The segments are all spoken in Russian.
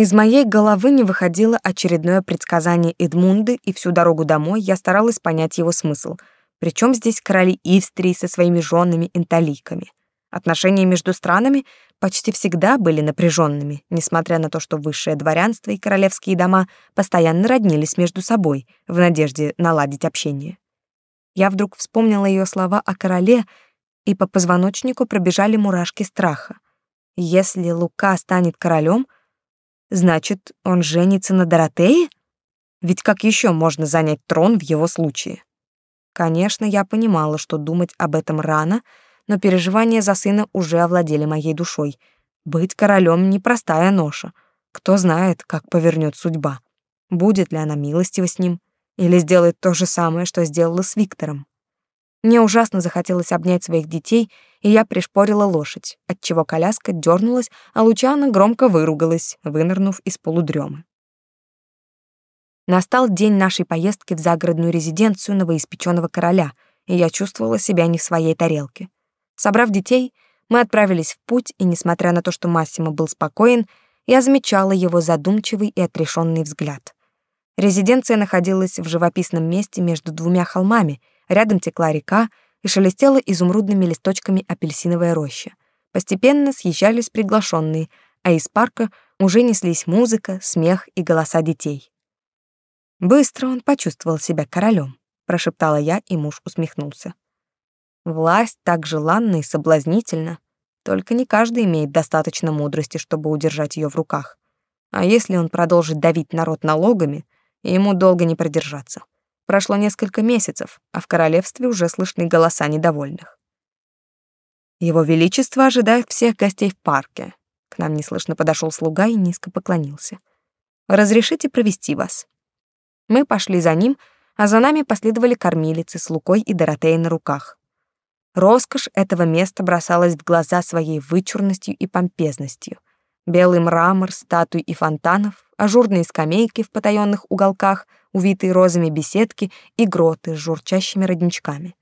Из моей головы не выходило очередное предсказание Эдмунды, и всю дорогу домой я старалась понять его смысл. Причем здесь короли Ивстрии со своими женами инталиками. Отношения между странами почти всегда были напряженными, несмотря на то, что высшее дворянство и королевские дома постоянно роднились между собой в надежде наладить общение. Я вдруг вспомнила ее слова о короле, и по позвоночнику пробежали мурашки страха. Если Лука станет королем, значит, он женится на Доротее? Ведь как еще можно занять трон в его случае? Конечно, я понимала, что думать об этом рано — но переживания за сына уже овладели моей душой. Быть королем — непростая ноша. Кто знает, как повернет судьба. Будет ли она милостива с ним, или сделает то же самое, что сделала с Виктором. Мне ужасно захотелось обнять своих детей, и я пришпорила лошадь, отчего коляска дернулась, а Лучана громко выругалась, вынырнув из полудремы. Настал день нашей поездки в загородную резиденцию новоиспеченного короля, и я чувствовала себя не в своей тарелке. Собрав детей, мы отправились в путь, и несмотря на то, что Массимо был спокоен, я замечала его задумчивый и отрешенный взгляд. Резиденция находилась в живописном месте между двумя холмами, рядом текла река и шелестела изумрудными листочками апельсиновая роща. Постепенно съезжались приглашенные, а из парка уже неслись музыка, смех и голоса детей. Быстро он почувствовал себя королем, прошептала я, и муж усмехнулся. Власть так желанна и соблазнительна, только не каждый имеет достаточно мудрости, чтобы удержать ее в руках. А если он продолжит давить народ налогами, ему долго не продержаться. Прошло несколько месяцев, а в королевстве уже слышны голоса недовольных. Его величество ожидает всех гостей в парке. К нам неслышно подошел слуга и низко поклонился. Разрешите провести вас. Мы пошли за ним, а за нами последовали кормилицы с Лукой и Доротеей на руках. Роскошь этого места бросалась в глаза своей вычурностью и помпезностью. Белый мрамор, статуи и фонтанов, ажурные скамейки в потаённых уголках, увитые розами беседки и гроты с журчащими родничками.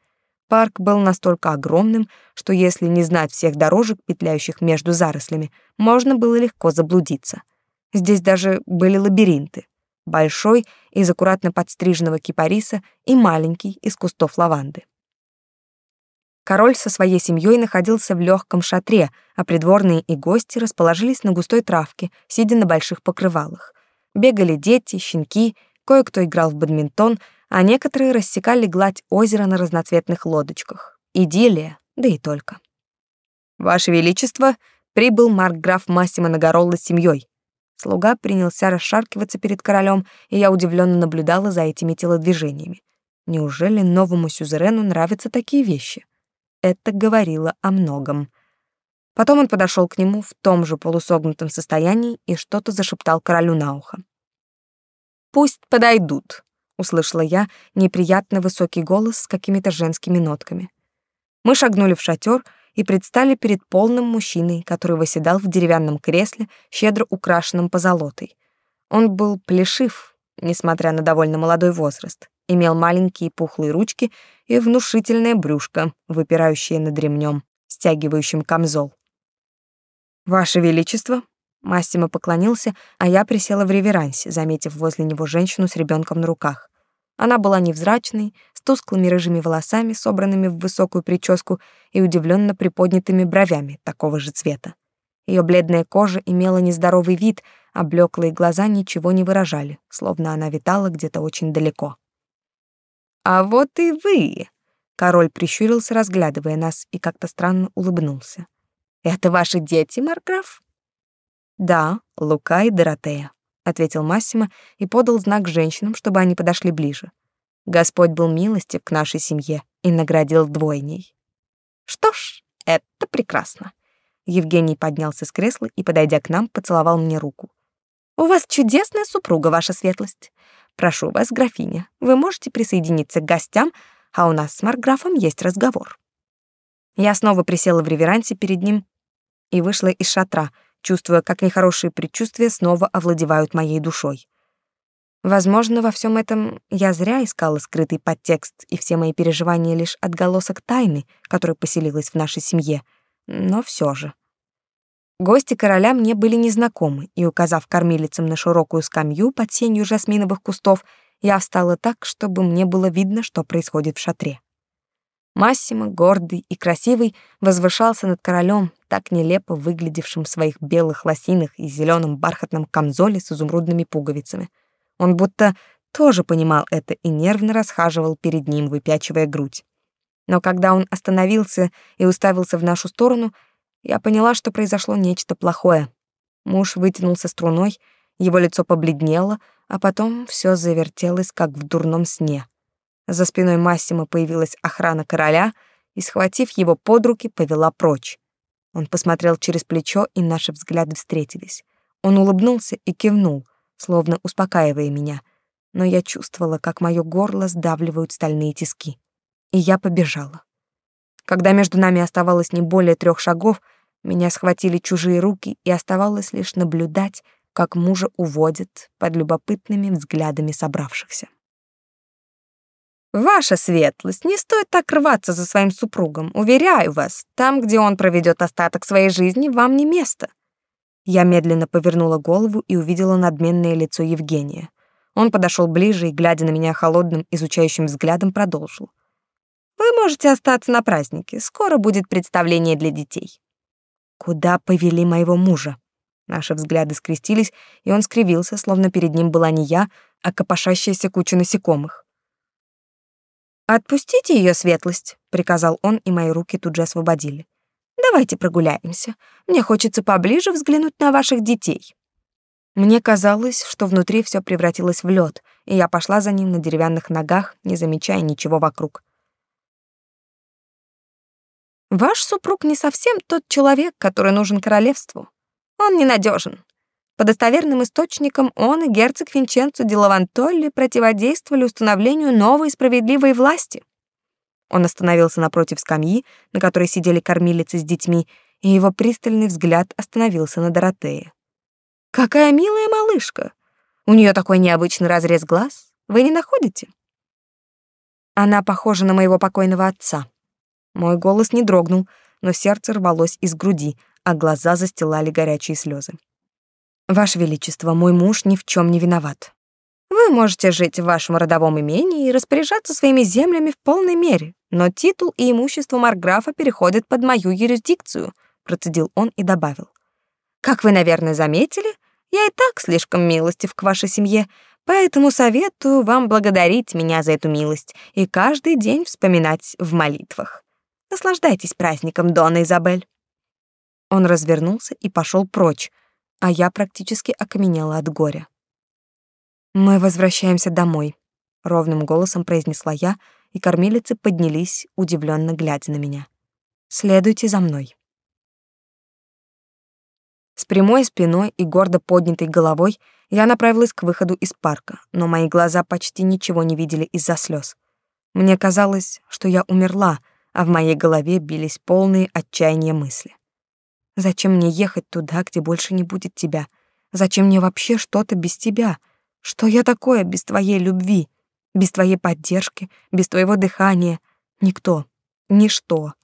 Парк был настолько огромным, что если не знать всех дорожек, петляющих между зарослями, можно было легко заблудиться. Здесь даже были лабиринты. Большой из аккуратно подстриженного кипариса и маленький из кустов лаванды. Король со своей семьей находился в легком шатре, а придворные и гости расположились на густой травке, сидя на больших покрывалах. Бегали дети, щенки, кое-кто играл в бадминтон, а некоторые рассекали гладь озера на разноцветных лодочках. Идиллия, да и только. «Ваше Величество!» прибыл маркграф Массимо Нагоролла с семьей. Слуга принялся расшаркиваться перед королем, и я удивленно наблюдала за этими телодвижениями. Неужели новому сюзерену нравятся такие вещи? Это говорило о многом. Потом он подошел к нему в том же полусогнутом состоянии и что-то зашептал королю на ухо. «Пусть подойдут», — услышала я неприятно высокий голос с какими-то женскими нотками. Мы шагнули в шатер и предстали перед полным мужчиной, который восседал в деревянном кресле, щедро украшенном позолотой. Он был плешив, несмотря на довольно молодой возраст имел маленькие пухлые ручки и внушительное брюшко, выпирающее над ремнем, стягивающим камзол. «Ваше Величество!» Массимо поклонился, а я присела в реверансе, заметив возле него женщину с ребенком на руках. Она была невзрачной, с тусклыми рыжими волосами, собранными в высокую прическу и удивленно приподнятыми бровями такого же цвета. Ее бледная кожа имела нездоровый вид, а блеклые глаза ничего не выражали, словно она витала где-то очень далеко. «А вот и вы!» Король прищурился, разглядывая нас, и как-то странно улыбнулся. «Это ваши дети, Марграф?» «Да, Лука и Доротея», — ответил Массимо и подал знак женщинам, чтобы они подошли ближе. Господь был милостив к нашей семье и наградил двойней. «Что ж, это прекрасно». Евгений поднялся с кресла и, подойдя к нам, поцеловал мне руку. «У вас чудесная супруга, ваша светлость. Прошу вас, графиня, вы можете присоединиться к гостям, а у нас с марграфом есть разговор. Я снова присела в реверансе перед ним и вышла из шатра, чувствуя, как нехорошие предчувствия снова овладевают моей душой. Возможно, во всем этом я зря искала скрытый подтекст, и все мои переживания лишь отголосок тайны, которая поселилась в нашей семье. Но все же. Гости короля мне были незнакомы, и, указав кормилицам на широкую скамью под сенью жасминовых кустов, я встала так, чтобы мне было видно, что происходит в шатре. Массимо, гордый и красивый, возвышался над королем, так нелепо выглядевшим в своих белых лосинах и зеленом бархатном камзоле с изумрудными пуговицами. Он будто тоже понимал это и нервно расхаживал перед ним, выпячивая грудь. Но когда он остановился и уставился в нашу сторону, я поняла, что произошло нечто плохое. Муж вытянулся струной, его лицо побледнело, а потом все завертелось, как в дурном сне. За спиной Массима появилась охрана короля и, схватив его под руки, повела прочь. Он посмотрел через плечо, и наши взгляды встретились. Он улыбнулся и кивнул, словно успокаивая меня, но я чувствовала, как мое горло сдавливают стальные тиски. И я побежала. Когда между нами оставалось не более трех шагов, меня схватили чужие руки, и оставалось лишь наблюдать, как мужа уводят под любопытными взглядами собравшихся. Ваша светлость, не стоит так рваться за своим супругом. Уверяю вас, там, где он проведет остаток своей жизни, вам не место. Я медленно повернула голову и увидела надменное лицо Евгения. Он подошел ближе и, глядя на меня холодным, изучающим взглядом, продолжил. Вы можете остаться на празднике. Скоро будет представление для детей. Куда повели моего мужа? Наши взгляды скрестились, и он скривился, словно перед ним была не я, а копошащаяся куча насекомых. «Отпустите ее светлость», — приказал он, и мои руки тут же освободили. «Давайте прогуляемся. Мне хочется поближе взглянуть на ваших детей». Мне казалось, что внутри все превратилось в лед, и я пошла за ним на деревянных ногах, не замечая ничего вокруг. Ваш супруг не совсем тот человек, который нужен королевству. Он ненадежен. По достоверным источникам он и герцог Винченцо ди Лавантолли противодействовали установлению новой справедливой власти. Он остановился напротив скамьи, на которой сидели кормилицы с детьми, и его пристальный взгляд остановился на Доротее. «Какая милая малышка! У нее такой необычный разрез глаз. Вы не находите?» Она похожа на моего покойного отца. Мой голос не дрогнул, но сердце рвалось из груди, а глаза застилали горячие слезы. Ваше величество, мой муж ни в чем не виноват. Вы можете жить в вашем родовом имении и распоряжаться своими землями в полной мере, но титул и имущество марграфа переходят под мою юрисдикцию, процедил он и добавил. Как вы, наверное, заметили, я и так слишком милостив к вашей семье, поэтому советую вам благодарить меня за эту милость и каждый день вспоминать в молитвах. Наслаждайтесь праздником, Дона Изабель. Он развернулся и пошел прочь, а я практически окаменела от горя. Мы возвращаемся домой, ровным голосом произнесла я, и кормилицы поднялись, удивленно глядя на меня. Следуйте за мной. С прямой спиной и гордо поднятой головой я направилась к выходу из парка, но мои глаза почти ничего не видели из-за слез. Мне казалось, что я умерла, а в моей голове бились полные отчаяния мысли. Зачем мне ехать туда, где больше не будет тебя? Зачем мне вообще что-то без тебя? Что я такое без твоей любви, без твоей поддержки, без твоего дыхания? Никто, ничто.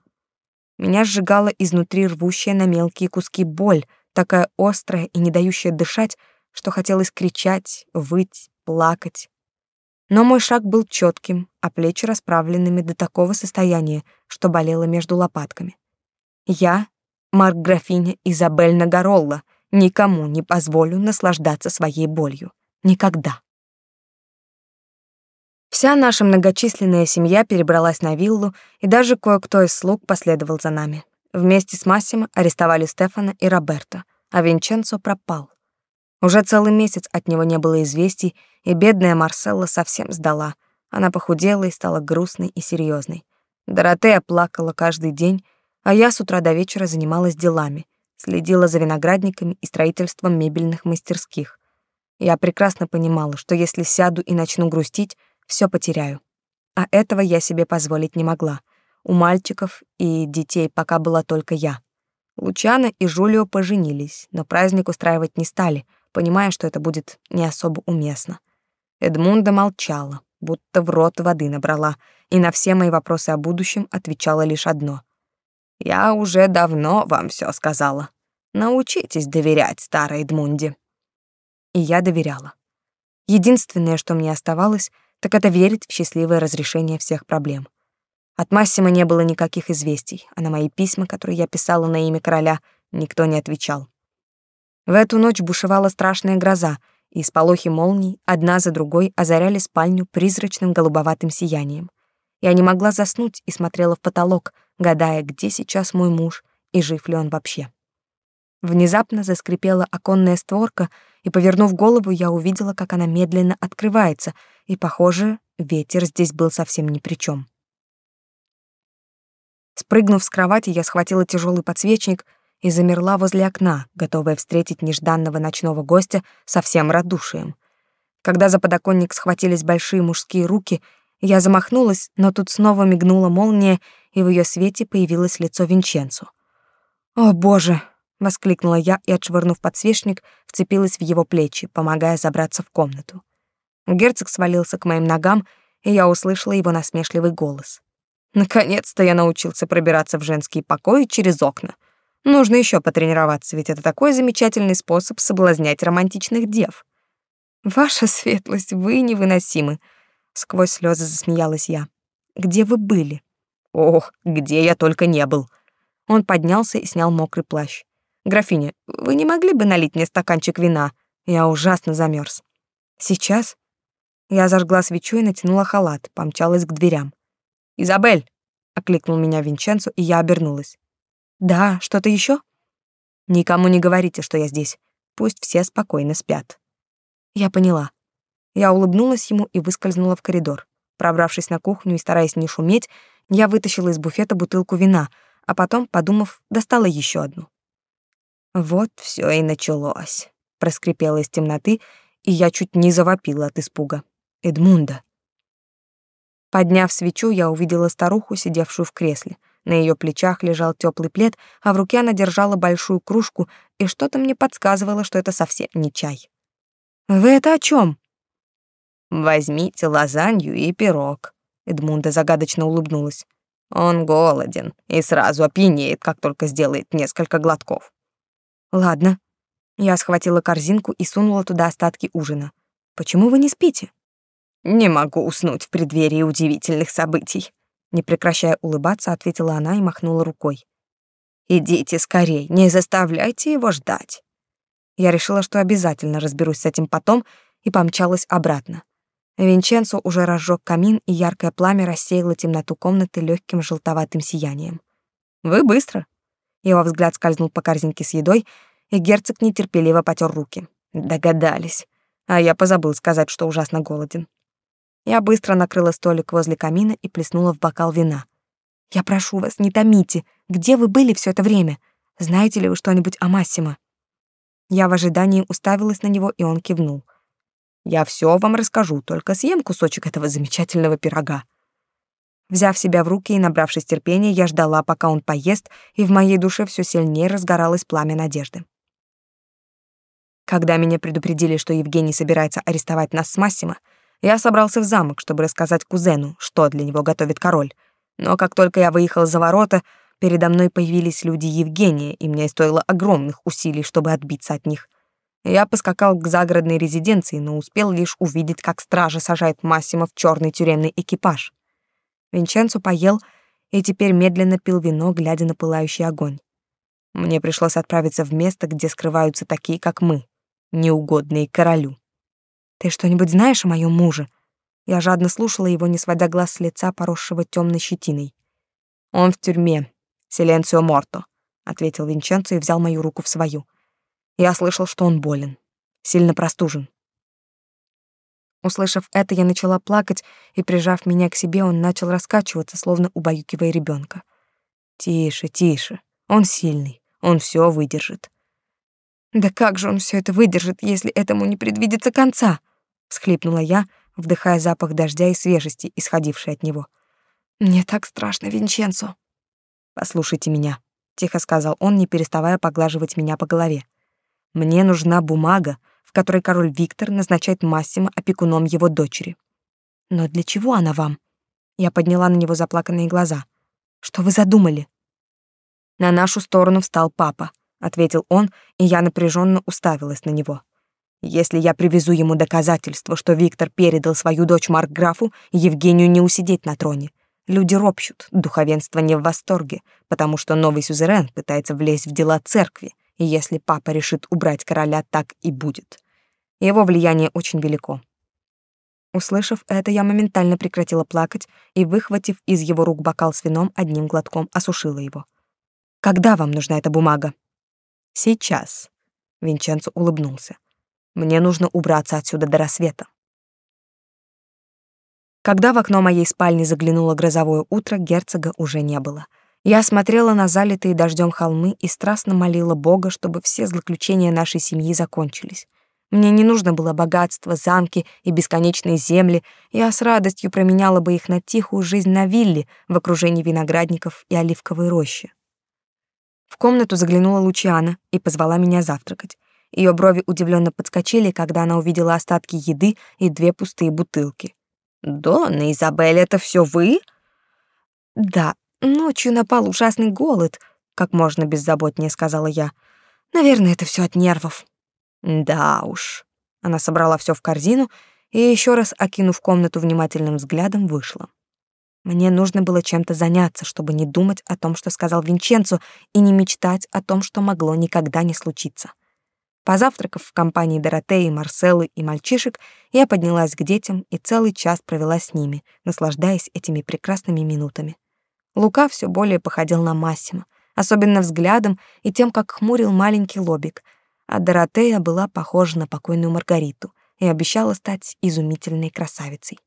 Меня сжигала изнутри рвущая на мелкие куски боль, такая острая и не дающая дышать, что хотелось кричать, выть, плакать. Но мой шаг был четким, а плечи расправленными до такого состояния, что болело между лопатками. Я, Марк-графиня Изабель Нагоролла, никому не позволю наслаждаться своей болью. Никогда. Вся наша многочисленная семья перебралась на виллу, и даже кое-кто из слуг последовал за нами. Вместе с Массимо арестовали Стефана и Роберто, а Винченцо пропал. Уже целый месяц от него не было известий, и бедная Марселла совсем сдала. Она похудела и стала грустной и серьезной. Доротея плакала каждый день, а я с утра до вечера занималась делами, следила за виноградниками и строительством мебельных мастерских. Я прекрасно понимала, что если сяду и начну грустить, все потеряю. А этого я себе позволить не могла. У мальчиков и детей пока была только я. Лучана и Жулио поженились, но праздник устраивать не стали — понимая, что это будет не особо уместно. Эдмунда молчала, будто в рот воды набрала, и на все мои вопросы о будущем отвечала лишь одно. «Я уже давно вам все сказала. Научитесь доверять старой Эдмунде. И я доверяла. Единственное, что мне оставалось, так это верить в счастливое разрешение всех проблем. От Массима не было никаких известий, а на мои письма, которые я писала на имя короля, никто не отвечал. В эту ночь бушевала страшная гроза, и сполохи молний одна за другой озаряли спальню призрачным голубоватым сиянием. Я не могла заснуть и смотрела в потолок, гадая, где сейчас мой муж и жив ли он вообще. Внезапно заскрипела оконная створка, и, повернув голову, я увидела, как она медленно открывается, и, похоже, ветер здесь был совсем ни при чем. Спрыгнув с кровати, я схватила тяжелый подсвечник и замерла возле окна, готовая встретить нежданного ночного гостя со всем радушием. Когда за подоконник схватились большие мужские руки, я замахнулась, но тут снова мигнула молния, и в ее свете появилось лицо Винченцо. «О, боже!» — воскликнула я и, отшвырнув подсвечник, вцепилась в его плечи, помогая забраться в комнату. Герцог свалился к моим ногам, и я услышала его насмешливый голос. Наконец-то я научился пробираться в женские покои через окна. Нужно еще потренироваться, ведь это такой замечательный способ соблазнять романтичных дев. Ваша светлость, вы невыносимы. Сквозь слезы засмеялась я. Где вы были? Ох, где я только не был. Он поднялся и снял мокрый плащ. Графиня, вы не могли бы налить мне стаканчик вина? Я ужасно замерз. Сейчас? Я зажгла свечу и натянула халат, помчалась к дверям. «Изабель!» — окликнул меня Винченцо, и я обернулась. «Да, что-то еще? «Никому не говорите, что я здесь. Пусть все спокойно спят». Я поняла. Я улыбнулась ему и выскользнула в коридор. Пробравшись на кухню и стараясь не шуметь, я вытащила из буфета бутылку вина, а потом, подумав, достала еще одну. Вот все и началось. Проскрипела из темноты, и я чуть не завопила от испуга. Эдмунда. Подняв свечу, я увидела старуху, сидевшую в кресле. На ее плечах лежал теплый плед, а в руке она держала большую кружку, и что-то мне подсказывало, что это совсем не чай. «Вы это о чем? «Возьмите лазанью и пирог», — Эдмунда загадочно улыбнулась. «Он голоден и сразу опьянеет, как только сделает несколько глотков». «Ладно». Я схватила корзинку и сунула туда остатки ужина. «Почему вы не спите?» Не могу уснуть в преддверии удивительных событий, не прекращая улыбаться, ответила она и махнула рукой. Идите скорей, не заставляйте его ждать. Я решила, что обязательно разберусь с этим потом, и помчалась обратно. Винченцо уже разжег камин, и яркое пламя рассеяло темноту комнаты легким желтоватым сиянием. Вы быстро. Его взгляд скользнул по корзинке с едой, и герцог нетерпеливо потер руки. Догадались. А я позабыл сказать, что ужасно голоден. Я быстро накрыла столик возле камина и плеснула в бокал вина. «Я прошу вас, не томите. Где вы были все это время? Знаете ли вы что-нибудь о Массимо?» Я в ожидании уставилась на него, и он кивнул. «Я все вам расскажу, только съем кусочек этого замечательного пирога». Взяв себя в руки и набравшись терпения, я ждала, пока он поест, и в моей душе все сильнее разгоралось пламя надежды. Когда меня предупредили, что Евгений собирается арестовать нас с Массимо, я собрался в замок, чтобы рассказать кузену, что для него готовит король. Но как только я выехал за ворота, передо мной появились люди Евгения, и мне стоило огромных усилий, чтобы отбиться от них. Я поскакал к загородной резиденции, но успел лишь увидеть, как стража сажает Массимо в черный тюремный экипаж. Винченцо поел и теперь медленно пил вино, глядя на пылающий огонь. Мне пришлось отправиться в место, где скрываются такие, как мы, неугодные королю. Ты что-нибудь знаешь о моем муже? Я жадно слушала его, не сводя глаз с лица, поросшего темной щетиной. Он в тюрьме. Силенцио морто, ответил Винченцо и взял мою руку в свою. Я слышал, что он болен, сильно простужен. Услышав это, я начала плакать, и, прижав меня к себе, он начал раскачиваться, словно убаюкивая ребенка. Тише, тише. Он сильный. Он все выдержит. Да как же он все это выдержит, если этому не предвидится конца? Всхлипнула я, вдыхая запах дождя и свежести, исходившей от него. Мне так страшно, Винченцо. Послушайте меня, тихо сказал он, не переставая поглаживать меня по голове. Мне нужна бумага, в которой король Виктор назначает Массимо опекуном его дочери. Но для чего она вам? Я подняла на него заплаканные глаза. Что вы задумали? На нашу сторону встал папа ответил он, и я напряженно уставилась на него. Если я привезу ему доказательства, что Виктор передал свою дочь Маркграфу, Евгению не усидеть на троне. Люди ропщут, духовенство не в восторге, потому что новый сюзерен пытается влезть в дела церкви, и если папа решит убрать короля, так и будет. Его влияние очень велико. Услышав это, я моментально прекратила плакать и, выхватив из его рук бокал с вином, одним глотком осушила его. «Когда вам нужна эта бумага?» «Сейчас», — Винченцо улыбнулся. Мне нужно убраться отсюда до рассвета. Когда в окно моей спальни заглянуло грозовое утро, герцога уже не было. Я смотрела на залитые дождем холмы и страстно молила Бога, чтобы все злоключения нашей семьи закончились. Мне не нужно было богатство, замки и бесконечные земли, я с радостью променяла бы их на тихую жизнь на вилле в окружении виноградников и оливковой рощи. В комнату заглянула Лучиана и позвала меня завтракать. Ее брови удивленно подскочили, когда она увидела остатки еды и две пустые бутылки. «Донна Изабель, это все вы?» «Да, ночью напал ужасный голод», — как можно беззаботнее сказала я. «Наверное, это все от нервов». «Да уж». Она собрала все в корзину и, еще раз окинув комнату внимательным взглядом, вышла. Мне нужно было чем-то заняться, чтобы не думать о том, что сказал Винченцо, и не мечтать о том, что могло никогда не случиться. Позавтракав в компании Доротеи, Марселы и мальчишек, я поднялась к детям и целый час провела с ними, наслаждаясь этими прекрасными минутами. Лука все более походил на Массима, особенно взглядом и тем, как хмурил маленький лобик, а Доротея была похожа на покойную Маргариту и обещала стать изумительной красавицей.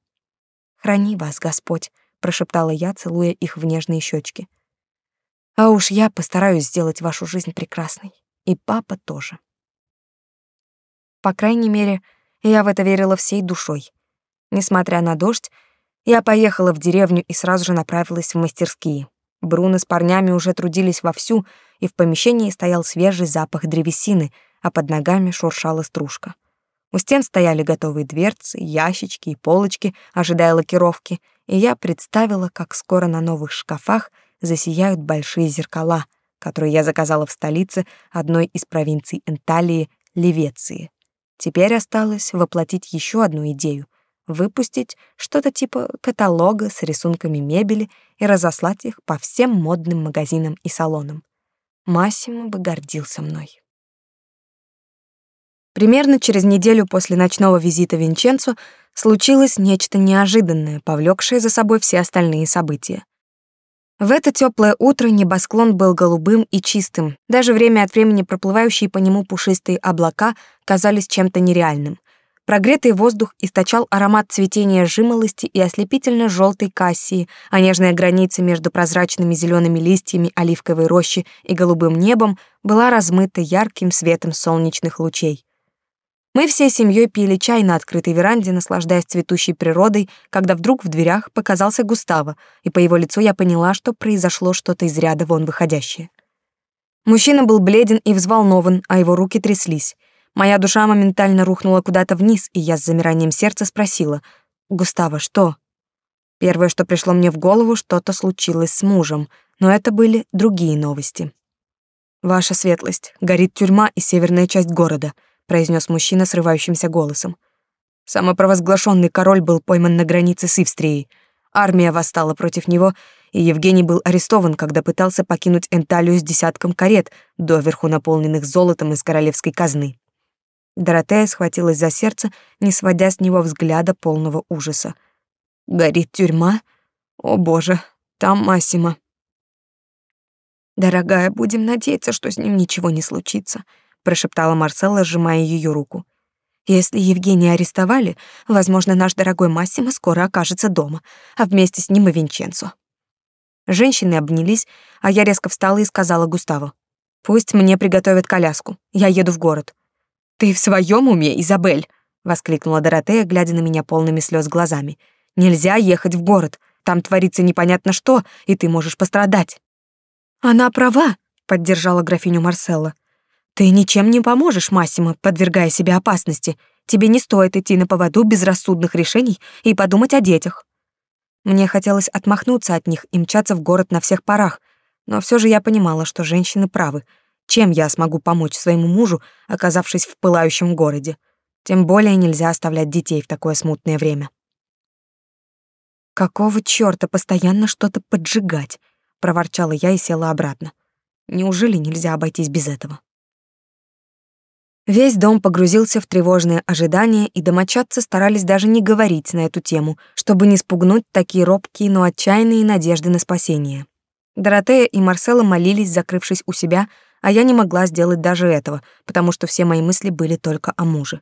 «Храни вас, Господь», — прошептала я, целуя их в нежные щечки. «А уж я постараюсь сделать вашу жизнь прекрасной, и папа тоже». По крайней мере, я в это верила всей душой. Несмотря на дождь, я поехала в деревню и сразу же направилась в мастерские. Бруно с парнями уже трудились вовсю, и в помещении стоял свежий запах древесины, а под ногами шуршала стружка. У стен стояли готовые дверцы, ящички и полочки, ожидая лакировки, и я представила, как скоро на новых шкафах засияют большие зеркала, которые я заказала в столице одной из провинций Энталии, Ливеции. Теперь осталось воплотить еще одну идею — выпустить что-то типа каталога с рисунками мебели и разослать их по всем модным магазинам и салонам. Массимо бы гордился мной. Примерно через неделю после ночного визита Винченцо случилось нечто неожиданное, повлекшее за собой все остальные события. В это теплое утро небосклон был голубым и чистым. Даже время от времени проплывающие по нему пушистые облака казались чем-то нереальным. Прогретый воздух источал аромат цветения жимолости и ослепительно желтой кассии, а нежная граница между прозрачными зелеными листьями оливковой рощи и голубым небом была размыта ярким светом солнечных лучей. Мы всей семьей пили чай на открытой веранде, наслаждаясь цветущей природой, когда вдруг в дверях показался Густаво, и по его лицу я поняла, что произошло что-то из ряда вон выходящее. Мужчина был бледен и взволнован, а его руки тряслись. Моя душа моментально рухнула куда-то вниз, и я с замиранием сердца спросила, «Густаво, что?» Первое, что пришло мне в голову, что-то случилось с мужем, но это были другие новости. «Ваша светлость, горит тюрьма и северная часть города», произнес мужчина срывающимся голосом. Самопровозглашенный король был пойман на границе с Ивстрией. Армия восстала против него, и Евгений был арестован, когда пытался покинуть Энталию с десятком карет, доверху наполненных золотом из королевской казны. Доротея схватилась за сердце, не сводя с него взгляда полного ужаса. «Горит тюрьма? О, боже, там Массима!» «Дорогая, будем надеяться, что с ним ничего не случится», прошептала Марселла, сжимая ее руку. Если Евгения арестовали, возможно, наш дорогой Массимо скоро окажется дома, а вместе с ним и Винченцо. Женщины обнялись, а я резко встала и сказала Густаву: "Пусть мне приготовят коляску. Я еду в город". "Ты в своем уме, Изабель?" воскликнула Доротея, глядя на меня полными слез глазами. "Нельзя ехать в город. Там творится непонятно что, и ты можешь пострадать". "Она права", поддержала графиню Марселла. Ты ничем не поможешь, Массимо, подвергая себя опасности. Тебе не стоит идти на поводу безрассудных решений и подумать о детях. Мне хотелось отмахнуться от них и мчаться в город на всех парах, но все же я понимала, что женщины правы. Чем я смогу помочь своему мужу, оказавшись в пылающем городе? Тем более нельзя оставлять детей в такое смутное время. Какого чёрта постоянно что-то поджигать? проворчала я и села обратно. Неужели нельзя обойтись без этого? Весь дом погрузился в тревожное ожидание, и домочадцы старались даже не говорить на эту тему, чтобы не спугнуть такие робкие, но отчаянные надежды на спасение. Доротея и Марсела молились, закрывшись у себя, а я не могла сделать даже этого, потому что все мои мысли были только о муже.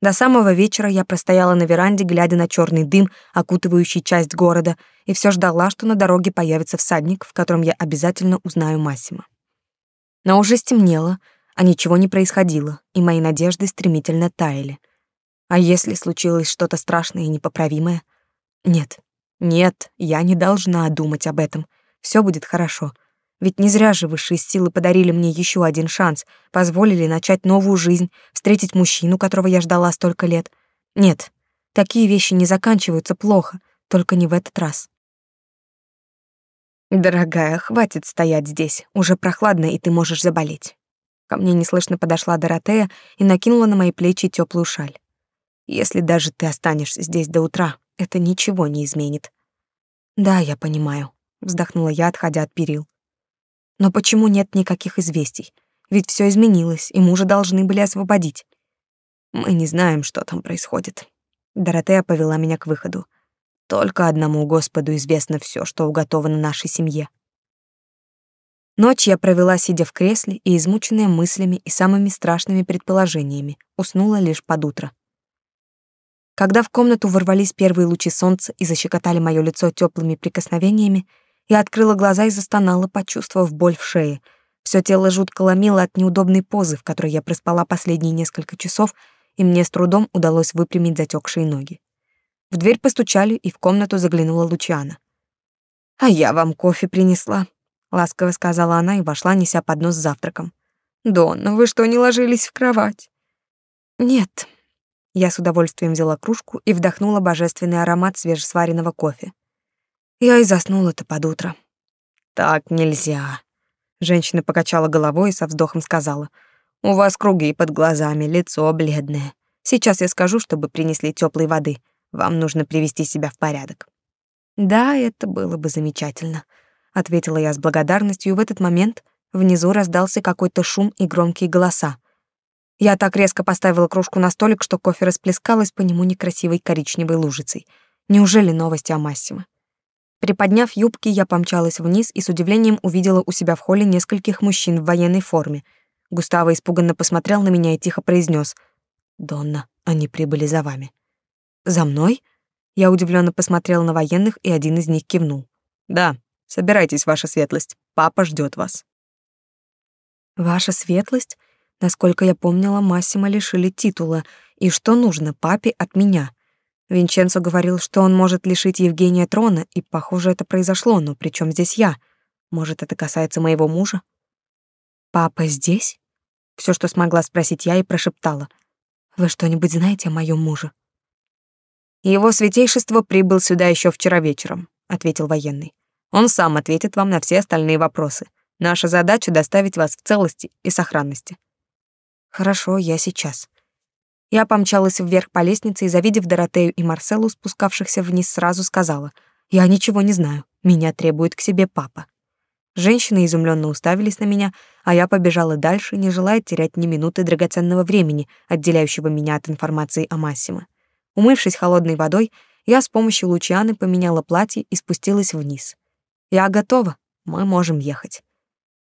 До самого вечера я простояла на веранде, глядя на черный дым, окутывающий часть города, и все ждала, что на дороге появится всадник, в котором я обязательно узнаю Массима. Но уже стемнело, а ничего не происходило, и мои надежды стремительно таяли. А если случилось что-то страшное и непоправимое? Нет, нет, я не должна думать об этом. Все будет хорошо. Ведь не зря же высшие силы подарили мне еще один шанс, позволили начать новую жизнь, встретить мужчину, которого я ждала столько лет. Нет, такие вещи не заканчиваются плохо, только не в этот раз. Дорогая, хватит стоять здесь. Уже прохладно, и ты можешь заболеть. Ко мне неслышно подошла Доротея и накинула на мои плечи теплую шаль. Если даже ты останешься здесь до утра, это ничего не изменит. Да, я понимаю, вздохнула я, отходя от перил. Но почему нет никаких известий? Ведь все изменилось, и мужа должны были освободить. Мы не знаем, что там происходит. Доротея повела меня к выходу. Только одному Господу известно все, что уготовано нашей семье. Ночь я провела, сидя в кресле и измученная мыслями и самыми страшными предположениями, уснула лишь под утро. Когда в комнату ворвались первые лучи солнца и защекотали мое лицо теплыми прикосновениями, я открыла глаза и застонала, почувствовав боль в шее. Все тело жутко ломило от неудобной позы, в которой я проспала последние несколько часов, и мне с трудом удалось выпрямить затекшие ноги. В дверь постучали, и в комнату заглянула Лучиана. «А я вам кофе принесла», ласково сказала она и вошла, неся поднос с завтраком. Донна, вы что, не ложились в кровать? Нет. Я с удовольствием взяла кружку и вдохнула божественный аромат свежесваренного кофе. Я и заснула-то под утро. Так нельзя. Женщина покачала головой и со вздохом сказала: "У вас круги под глазами, лицо бледное. Сейчас я скажу, чтобы принесли теплой воды. Вам нужно привести себя в порядок". Да, это было бы замечательно ответила я с благодарностью, в этот момент внизу раздался какой-то шум и громкие голоса. Я так резко поставила кружку на столик, что кофе расплескалось по нему некрасивой коричневой лужицей. Неужели новости о Массимо? Приподняв юбки, я помчалась вниз и с удивлением увидела у себя в холле нескольких мужчин в военной форме. Густаво испуганно посмотрел на меня и тихо произнес: "Донна, они прибыли за вами". "За мной?" Я удивленно посмотрела на военных, и один из них кивнул. "Да, Собирайтесь, ваша светлость. Папа ждет вас. Ваша светлость? Насколько я помнила, Массимо лишили титула. И что нужно папе от меня? Винченцо говорил, что он может лишить Евгения трона, и, похоже, это произошло, но при чем здесь я? Может, это касается моего мужа? Папа здесь? Все, что смогла спросить я, и прошептала. Вы что-нибудь знаете о моем муже? Его святейшество прибыл сюда еще вчера вечером, ответил военный. Он сам ответит вам на все остальные вопросы. Наша задача — доставить вас в целости и сохранности». «Хорошо, я сейчас». Я помчалась вверх по лестнице и, завидев Доротею и Марселу, спускавшихся вниз, сразу сказала, «Я ничего не знаю, меня требует к себе папа». Женщины изумленно уставились на меня, а я побежала дальше, не желая терять ни минуты драгоценного времени, отделяющего меня от информации о Массимо. Умывшись холодной водой, я с помощью Лучианы поменяла платье и спустилась вниз. Я готова, мы можем ехать.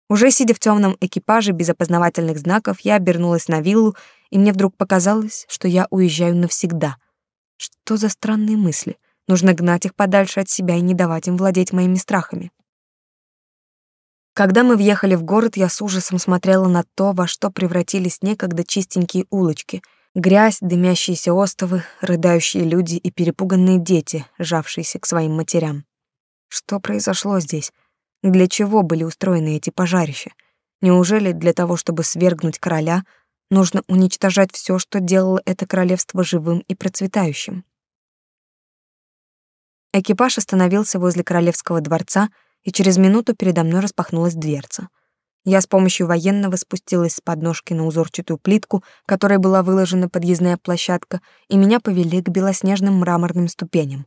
Уже сидя в темном экипаже без опознавательных знаков, я обернулась на виллу, и мне вдруг показалось, что я уезжаю навсегда. Что за странные мысли? Нужно гнать их подальше от себя и не давать им владеть моими страхами. Когда мы въехали в город, я с ужасом смотрела на то, во что превратились некогда чистенькие улочки. Грязь, дымящиеся остовы, рыдающие люди и перепуганные дети, жавшиеся к своим матерям. Что произошло здесь? Для чего были устроены эти пожарища? Неужели для того, чтобы свергнуть короля, нужно уничтожать все, что делало это королевство живым и процветающим? Экипаж остановился возле королевского дворца, и через минуту передо мной распахнулась дверца. Я с помощью военного спустилась с подножки на узорчатую плитку, которой была выложена подъездная площадка, и меня повели к белоснежным мраморным ступеням.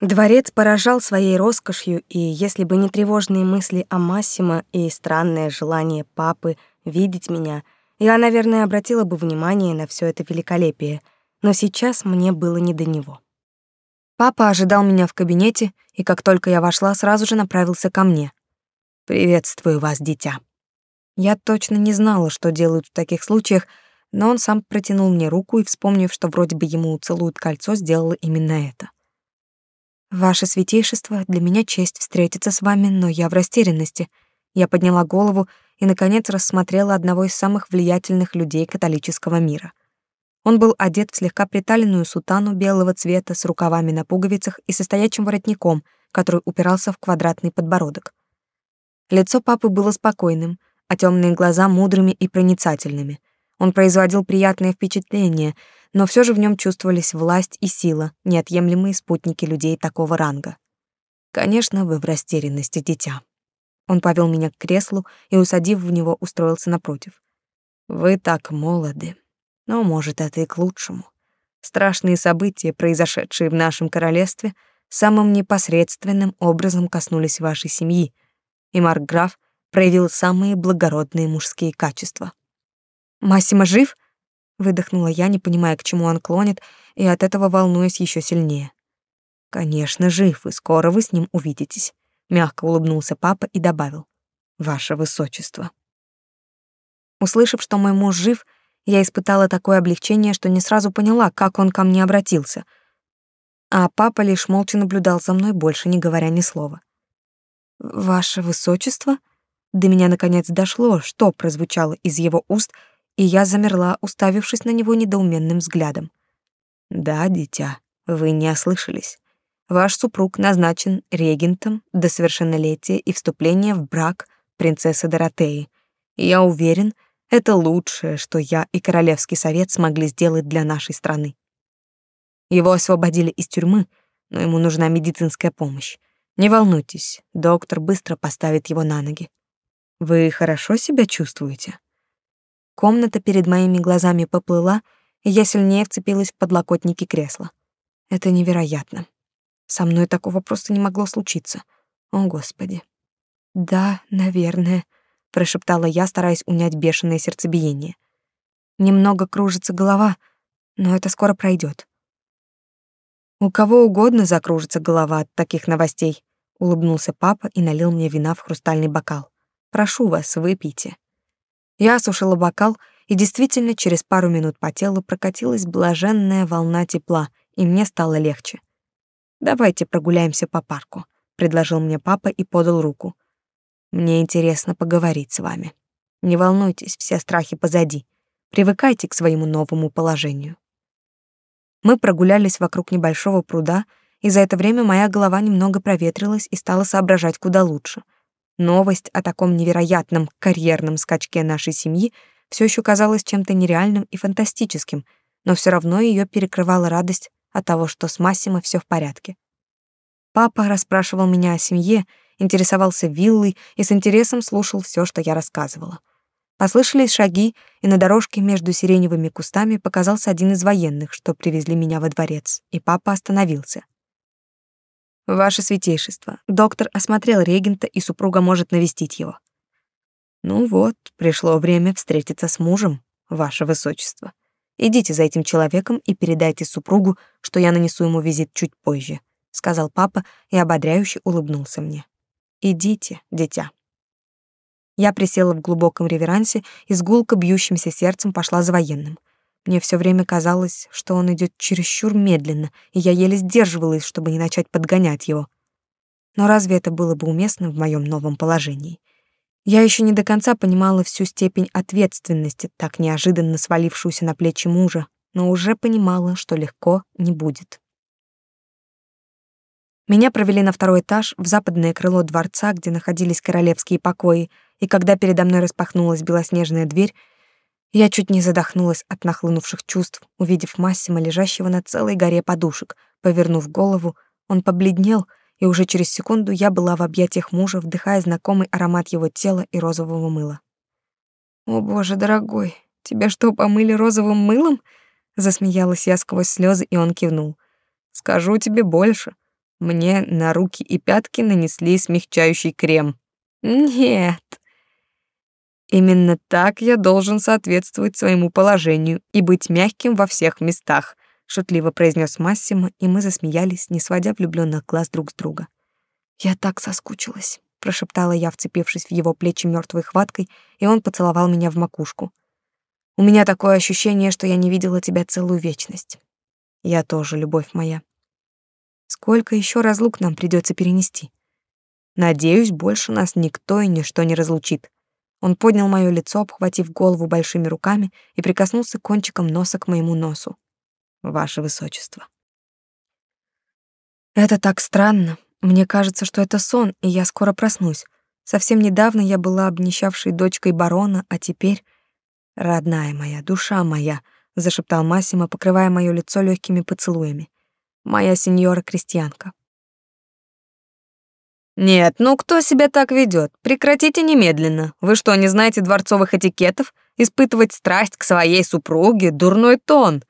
Дворец поражал своей роскошью, и если бы не тревожные мысли о Массимо и странное желание папы видеть меня, я, наверное, обратила бы внимание на все это великолепие, но сейчас мне было не до него. Папа ожидал меня в кабинете, и как только я вошла, сразу же направился ко мне. «Приветствую вас, дитя». Я точно не знала, что делают в таких случаях, но он сам протянул мне руку и, вспомнив, что вроде бы ему целуют кольцо, сделал именно это. «Ваше святейшество, для меня честь встретиться с вами, но я в растерянности». Я подняла голову и, наконец, рассмотрела одного из самых влиятельных людей католического мира. Он был одет в слегка приталенную сутану белого цвета с рукавами на пуговицах и состоячим воротником, который упирался в квадратный подбородок. Лицо папы было спокойным, а темные глаза мудрыми и проницательными. Он производил приятное впечатление, но все же в нем чувствовались власть и сила, неотъемлемые спутники людей такого ранга. Конечно, вы в растерянности, дитя. Он повел меня к креслу и, усадив в него, устроился напротив. Вы так молоды. Но, может, это и к лучшему. Страшные события, произошедшие в нашем королевстве, самым непосредственным образом коснулись вашей семьи, и Маркграф проявил самые благородные мужские качества. «Массимо жив?» — выдохнула я, не понимая, к чему он клонит, и от этого волнуясь еще сильнее. «Конечно, жив, и скоро вы с ним увидитесь», — мягко улыбнулся папа и добавил. «Ваше высочество». Услышав, что мой муж жив, я испытала такое облегчение, что не сразу поняла, как он ко мне обратился. А папа лишь молча наблюдал за мной, больше не говоря ни слова. «Ваше высочество?» До меня наконец дошло, что прозвучало из его уст, и я замерла, уставившись на него недоуменным взглядом. «Да, дитя, вы не ослышались. Ваш супруг назначен регентом до совершеннолетия и вступления в брак принцессы Доротеи. Я уверен, это лучшее, что я и Королевский совет смогли сделать для нашей страны. Его освободили из тюрьмы, но ему нужна медицинская помощь. Не волнуйтесь, доктор быстро поставит его на ноги. Вы хорошо себя чувствуете? Комната перед моими глазами поплыла, и я сильнее вцепилась в подлокотники кресла. Это невероятно. Со мной такого просто не могло случиться. О, господи. Да, наверное, прошептала я, стараясь унять бешеное сердцебиение. Немного кружится голова, но это скоро пройдет. У кого угодно закружится голова от таких новостей, улыбнулся папа и налил мне вина в хрустальный бокал. Прошу вас, выпейте. Я осушила бокал, и действительно через пару минут по телу прокатилась блаженная волна тепла, и мне стало легче. Давайте прогуляемся по парку, предложил мне папа и подал руку. Мне интересно поговорить с вами. Не волнуйтесь, все страхи позади. Привыкайте к своему новому положению. Мы прогулялись вокруг небольшого пруда, и за это время моя голова немного проветрилась и стала соображать куда лучше — Новость о таком невероятном карьерном скачке нашей семьи все еще казалась чем-то нереальным и фантастическим, но все равно ее перекрывала радость от того, что с Массимо все в порядке. Папа расспрашивал меня о семье, интересовался виллой и с интересом слушал все, что я рассказывала. Послышались шаги, и на дорожке между сиреневыми кустами показался один из военных, что привезли меня во дворец, и папа остановился. Ваше святейшество, доктор осмотрел регента, и супруга может навестить его. Ну вот, пришло время встретиться с мужем, ваше высочество. Идите за этим человеком и передайте супругу, что я нанесу ему визит чуть позже, сказал папа и ободряюще улыбнулся мне. Идите, дитя. Я присела в глубоком реверансе и с гулко бьющимся сердцем пошла за военным. Мне все время казалось, что он идет чересчур медленно, и я еле сдерживалась, чтобы не начать подгонять его. Но разве это было бы уместно в моем новом положении? Я еще не до конца понимала всю степень ответственности, так неожиданно свалившуюся на плечи мужа, но уже понимала, что легко не будет. Меня провели на второй этаж, в западное крыло дворца, где находились королевские покои, и когда передо мной распахнулась белоснежная дверь, я чуть не задохнулась от нахлынувших чувств, увидев Массима, лежащего на целой горе подушек. Повернув голову, он побледнел, и уже через секунду я была в объятиях мужа, вдыхая знакомый аромат его тела и розового мыла. «О, боже, дорогой, тебя что, помыли розовым мылом?» Засмеялась я сквозь слезы, и он кивнул. «Скажу тебе больше. Мне на руки и пятки нанесли смягчающий крем». «Нет». «Именно так я должен соответствовать своему положению и быть мягким во всех местах», шутливо произнес Массимо, и мы засмеялись, не сводя влюблённых глаз друг с друга. «Я так соскучилась», — прошептала я, вцепившись в его плечи мёртвой хваткой, и он поцеловал меня в макушку. «У меня такое ощущение, что я не видела тебя целую вечность. Я тоже, любовь моя. Сколько ещё разлук нам придётся перенести? Надеюсь, больше нас никто и ничто не разлучит». Он поднял моё лицо, обхватив голову большими руками и прикоснулся кончиком носа к моему носу ваше высочество. Это так странно. Мне кажется, что это сон, и я скоро проснусь. Совсем недавно я была обнищавшей дочкой барона, а теперь родная моя, душа моя, зашептал Массимо, покрывая моё лицо легкими поцелуями. Моя сеньора-крестьянка. Нет, ну кто себя так ведет? Прекратите немедленно. Вы что, не знаете дворцовых этикетов? Испытывать страсть к своей супруге дурной тон.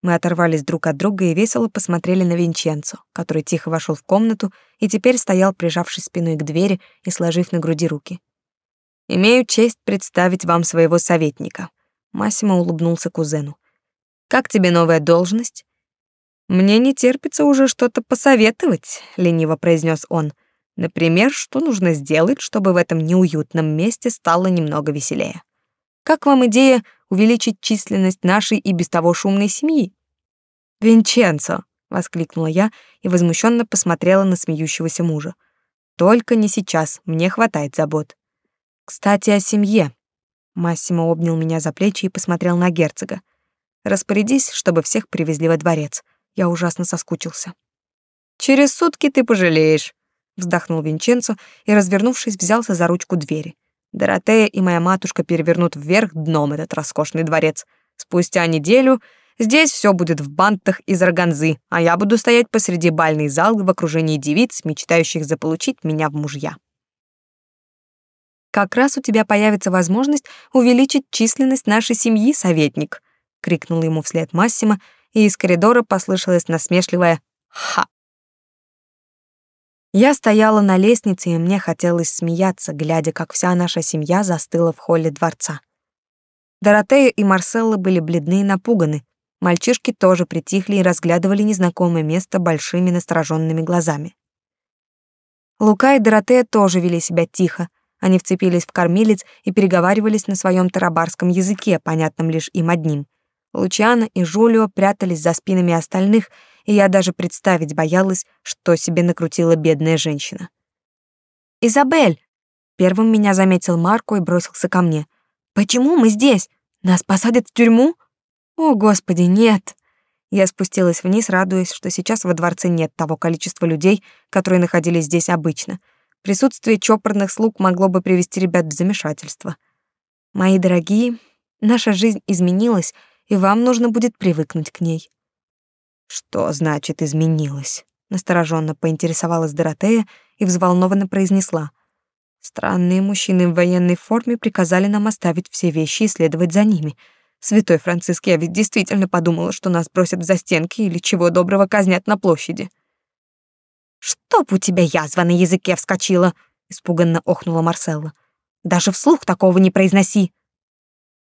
Мы оторвались друг от друга и весело посмотрели на Винченцо, который тихо вошел в комнату и теперь стоял, прижавшись спиной к двери и сложив на груди руки. «Имею честь представить вам своего советника», — Массимо улыбнулся кузену. «Как тебе новая должность?» «Мне не терпится уже что-то посоветовать», — лениво произнес он. «Например, что нужно сделать, чтобы в этом неуютном месте стало немного веселее? Как вам идея увеличить численность нашей и без того шумной семьи?» «Винченцо!» — воскликнула я и возмущенно посмотрела на смеющегося мужа. «Только не сейчас, мне хватает забот». «Кстати, о семье». Массимо обнял меня за плечи и посмотрел на герцога. «Распорядись, чтобы всех привезли во дворец. Я ужасно соскучился». «Через сутки ты пожалеешь», — вздохнул Винченцо и, развернувшись, взялся за ручку двери. Доротея и моя матушка перевернут вверх дном этот роскошный дворец. Спустя неделю Здесь все будет в бантах из органзы, а я буду стоять посреди бальной залы в окружении девиц, мечтающих заполучить меня в мужья. Как раз у тебя появится возможность увеличить численность нашей семьи, советник, крикнул ему вслед Массимо, и из коридора послышалось насмешливое ха. Я стояла на лестнице, и мне хотелось смеяться, глядя, как вся наша семья застыла в холле дворца. Доротея и Марселла были бледны и напуганы, Мальчишки тоже притихли и разглядывали незнакомое место большими настороженными глазами. Лука и Доротея тоже вели себя тихо. Они вцепились в кормилец и переговаривались на своем тарабарском языке, понятном лишь им одним. Лучано и Жулио прятались за спинами остальных, и я даже представить боялась, что себе накрутила бедная женщина. «Изабель!» Первым меня заметил Марко и бросился ко мне. «Почему мы здесь? Нас посадят в тюрьму?» О, господи, нет. Я спустилась вниз, радуясь, что сейчас во дворце нет того количества людей, которые находились здесь обычно. Присутствие чопорных слуг могло бы привести ребят в замешательство. Мои дорогие, наша жизнь изменилась, и вам нужно будет привыкнуть к ней. Что значит изменилась? Настороженно поинтересовалась Доротея и взволнованно произнесла: Странные мужчины в военной форме приказали нам оставить все вещи и следовать за ними. Святой Франциск, я ведь действительно подумала, что нас бросят в застенки или чего доброго казнят на площади. «Чтоб у тебя язва на языке вскочила!» — испуганно охнула Марселла. «Даже вслух такого не произноси!»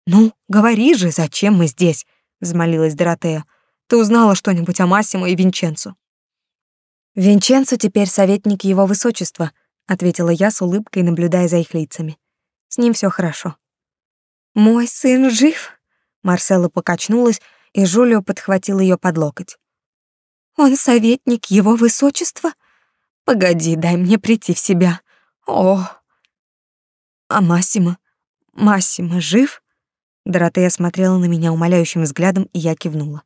«Ну, говори же, зачем мы здесь?» — взмолилась Доротея. «Ты узнала что-нибудь о Массимо и Винченцо?» «Винченцо теперь советник его высочества», — ответила я с улыбкой, наблюдая за их лицами. «С ним все хорошо». «Мой сын жив?» Марсела покачнулась, и Жулио подхватил ее под локоть. «Он советник его высочества? Погоди, дай мне прийти в себя. О!» «А Массимо? Массимо жив?» Доротея смотрела на меня умоляющим взглядом, и я кивнула.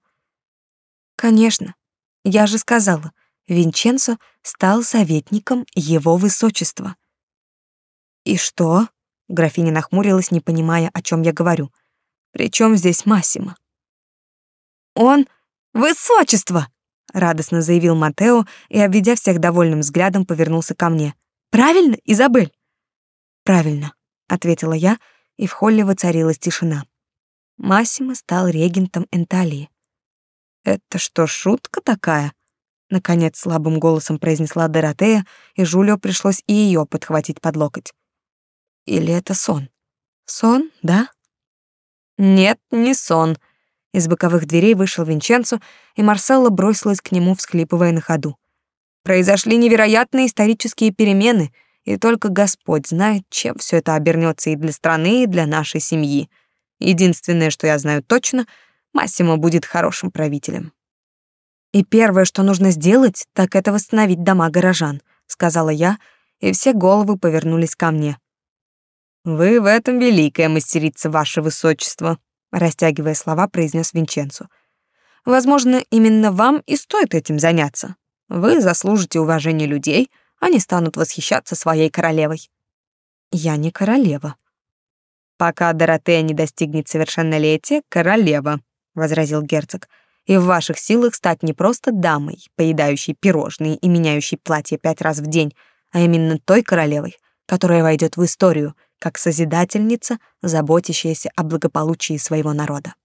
«Конечно. Я же сказала, Винченцо стал советником его высочества». «И что?» Графиня нахмурилась, не понимая, о чем я говорю. Причем здесь Массимо? Он высочество, радостно заявил Матео и, обведя всех довольным взглядом, повернулся ко мне. Правильно, Изабель? Правильно, ответила я, и в холле воцарилась тишина. Массимо стал регентом Энталии. Это что, шутка такая? наконец слабым голосом произнесла Доротея, и Жулио пришлось и ее подхватить под локоть. Или это сон? Сон, да? Нет, не сон. Из боковых дверей вышел Винченцо, и Марселла бросилась к нему, всхлипывая на ходу. Произошли невероятные исторические перемены, и только Господь знает, чем все это обернется и для страны, и для нашей семьи. Единственное, что я знаю точно, Массимо будет хорошим правителем. И первое, что нужно сделать, так это восстановить дома горожан, сказала я, и все головы повернулись ко мне. Вы в этом великая мастерица, ваше высочество, растягивая слова, произнес Винченцо. Возможно, именно вам и стоит этим заняться. Вы заслужите уважения людей, они станут восхищаться своей королевой. Я не королева. Пока Доротея не достигнет совершеннолетия, королева, возразил герцог и в ваших силах стать не просто дамой, поедающей пирожные и меняющей платье пять раз в день, а именно той королевой, которая войдет в историю как созидательница, заботящаяся о благополучии своего народа.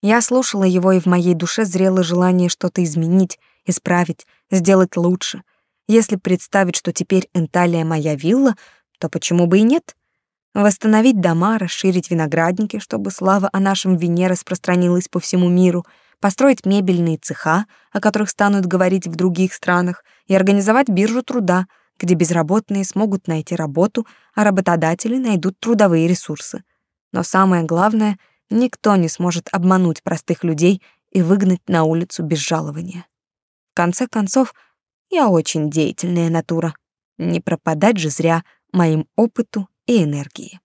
Я слушала его, и в моей душе зрело желание что-то изменить, исправить, сделать лучше. Если представить, что теперь Энталия моя вилла, то почему бы и нет? Восстановить дома, расширить виноградники, чтобы слава о нашем вине распространилась по всему миру, построить мебельные цеха, о которых станут говорить в других странах, и организовать биржу труда, где безработные смогут найти работу, а работодатели найдут трудовые ресурсы. Но самое главное, никто не сможет обмануть простых людей и выгнать на улицу без жалования. В конце концов, я очень деятельная натура. Не пропадать же зря моим опыту и энергии.